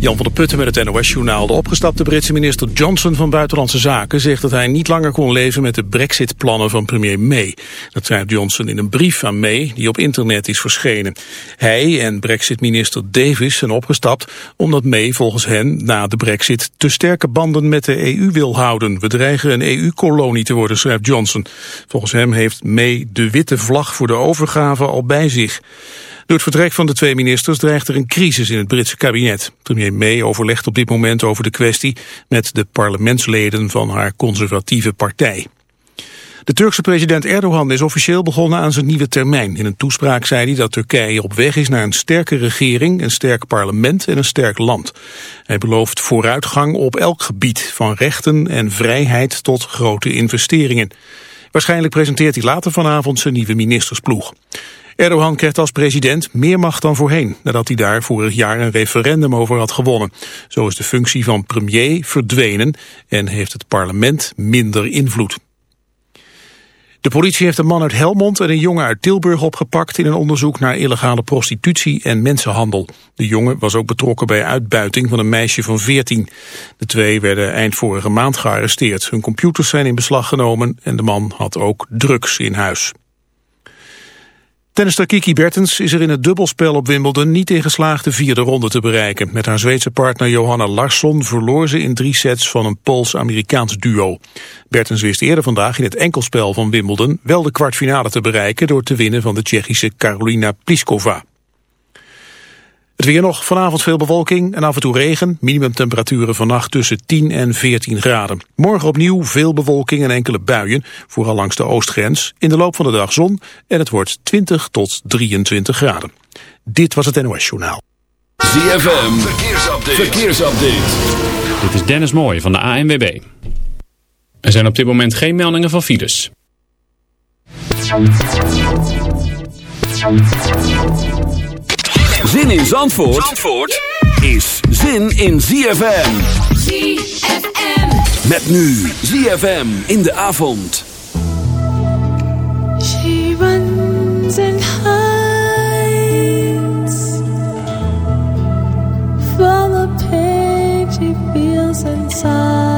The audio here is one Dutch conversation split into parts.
Jan van der Putten met het NOS-journaal. De opgestapte Britse minister Johnson van Buitenlandse Zaken zegt dat hij niet langer kon leven met de brexit-plannen van premier May. Dat schrijft Johnson in een brief aan May die op internet is verschenen. Hij en brexit-minister Davis zijn opgestapt omdat May volgens hen na de brexit te sterke banden met de EU wil houden. We dreigen een EU-kolonie te worden, schrijft Johnson. Volgens hem heeft May de witte vlag voor de overgave al bij zich. Door het vertrek van de twee ministers dreigt er een crisis in het Britse kabinet. Premier May overlegt op dit moment over de kwestie met de parlementsleden van haar conservatieve partij. De Turkse president Erdogan is officieel begonnen aan zijn nieuwe termijn. In een toespraak zei hij dat Turkije op weg is naar een sterke regering, een sterk parlement en een sterk land. Hij belooft vooruitgang op elk gebied, van rechten en vrijheid tot grote investeringen. Waarschijnlijk presenteert hij later vanavond zijn nieuwe ministersploeg. Erdogan krijgt als president meer macht dan voorheen, nadat hij daar vorig jaar een referendum over had gewonnen. Zo is de functie van premier verdwenen en heeft het parlement minder invloed. De politie heeft een man uit Helmond en een jongen uit Tilburg opgepakt in een onderzoek naar illegale prostitutie en mensenhandel. De jongen was ook betrokken bij uitbuiting van een meisje van 14. De twee werden eind vorige maand gearresteerd. Hun computers zijn in beslag genomen en de man had ook drugs in huis. Tennister Kiki Bertens is er in het dubbelspel op Wimbledon niet in geslaagd de vierde ronde te bereiken. Met haar Zweedse partner Johanna Larsson verloor ze in drie sets van een Pools-Amerikaans duo. Bertens wist eerder vandaag in het enkelspel van Wimbledon wel de kwartfinale te bereiken door te winnen van de Tsjechische Karolina Pliskova. Het weer nog, vanavond veel bewolking en af en toe regen. Minimumtemperaturen vannacht tussen 10 en 14 graden. Morgen opnieuw veel bewolking en enkele buien, vooral langs de oostgrens. In de loop van de dag zon en het wordt 20 tot 23 graden. Dit was het NOS Journaal. ZFM, verkeersupdate. verkeersupdate. Dit is Dennis Mooij van de ANWB. Er zijn op dit moment geen meldingen van files. Zin in Zandvoort, Zandvoort is zin in ZFM. ZFM. Met nu ZFM in de avond. She runs and hides For the pain she feels inside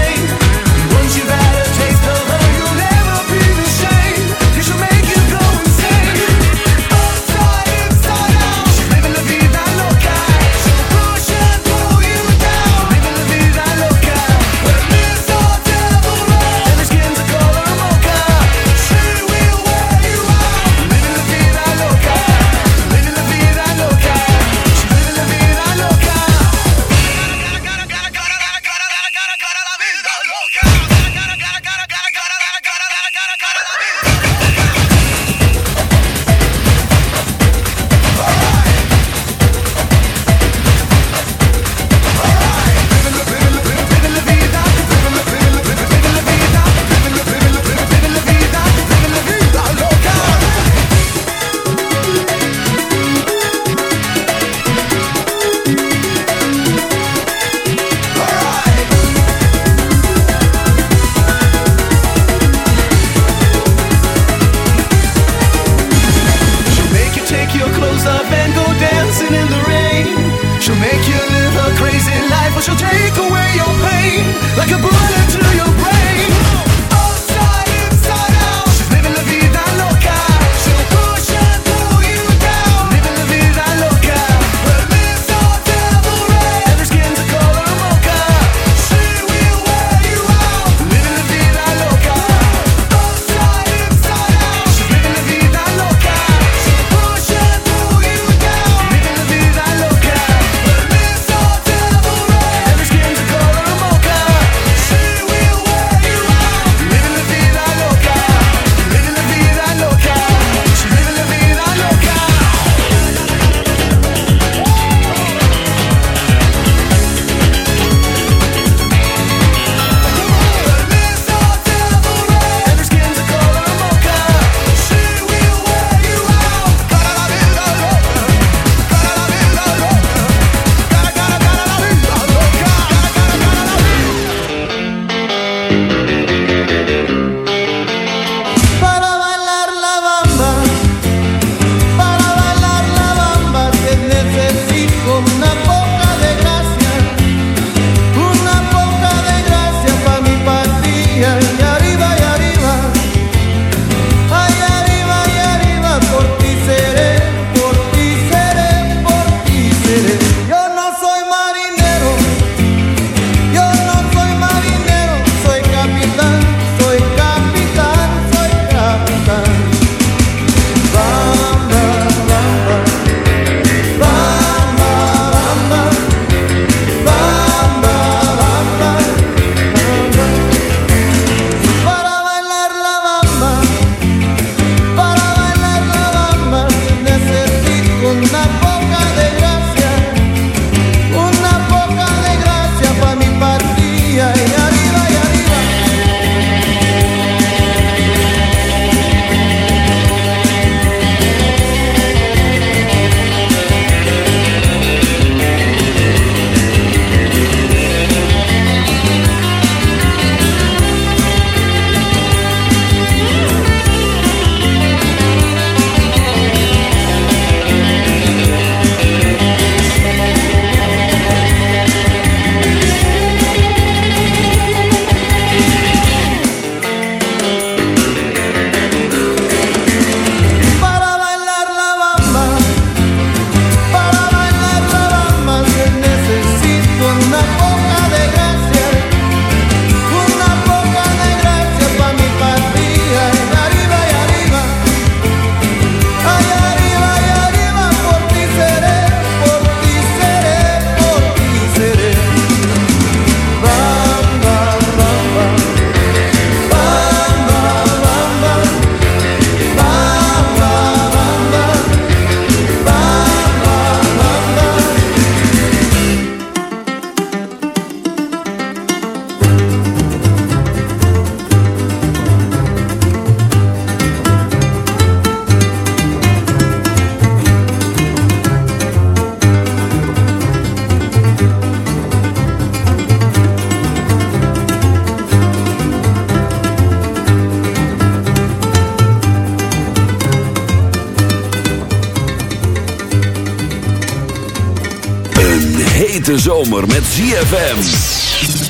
zomer met ZFM.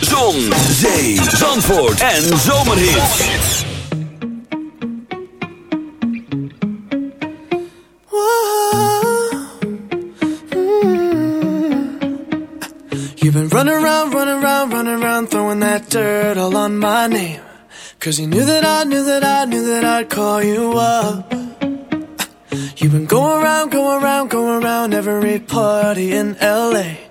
Zon, zee, zandvoort en zomerhit. You've been running around, running around, running around, throwing that dirt all on my name. Cause you knew that I knew that I knew that I'd call you up. You've been going around, going around, going around every party in LA.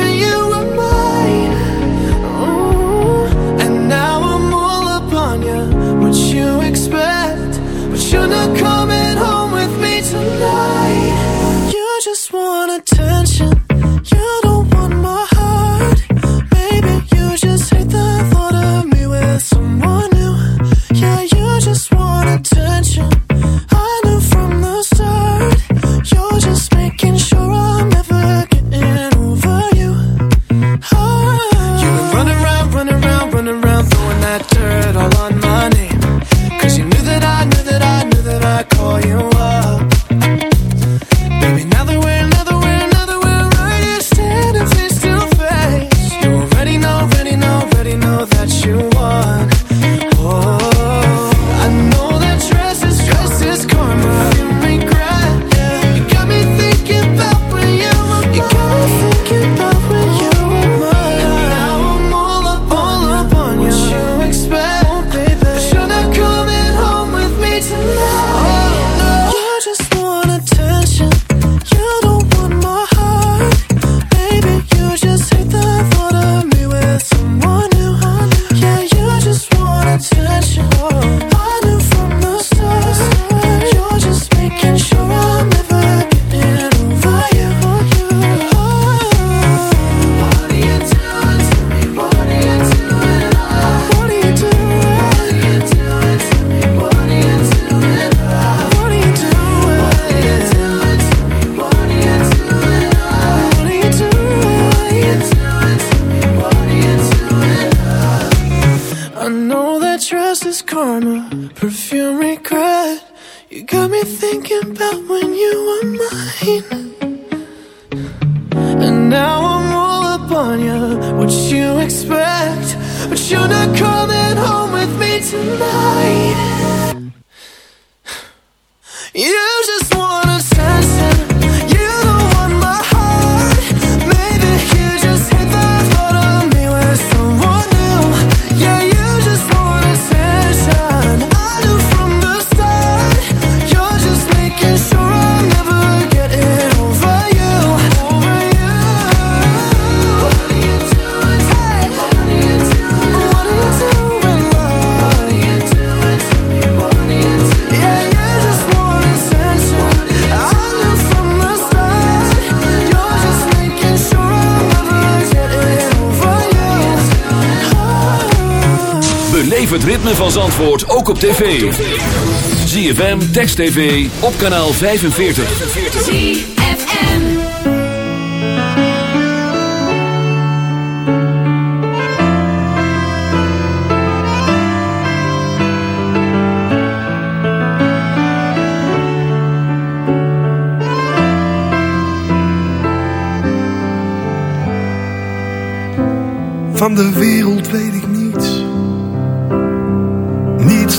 Antwoord ook op tv. ZFM, Text TV, op kanaal 45. ZFM Van de wereld weet ik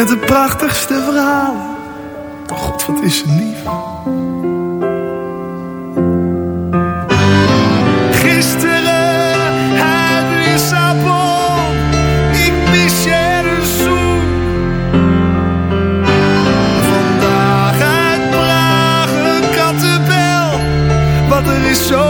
Met de prachtigste verhalen. Oh God, wat is ze lief. Gisteren uit Lissabon. Ik mis je een. Vandaag uit Praag een kattenbel. Want er is zoveel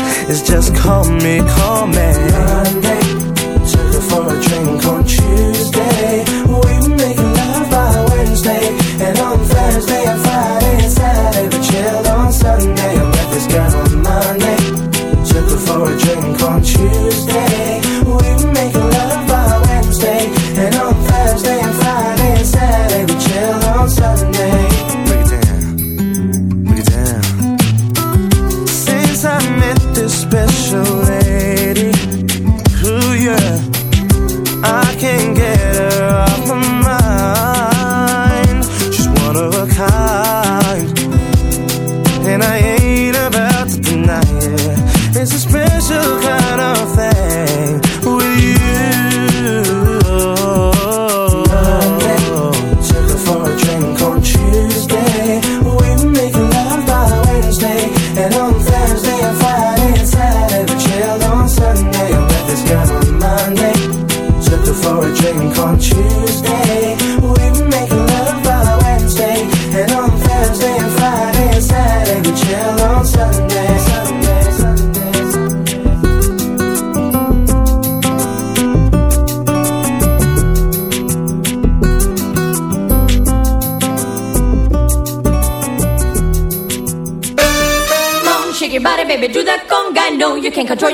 is just call me, call me. Monday, took her for a drink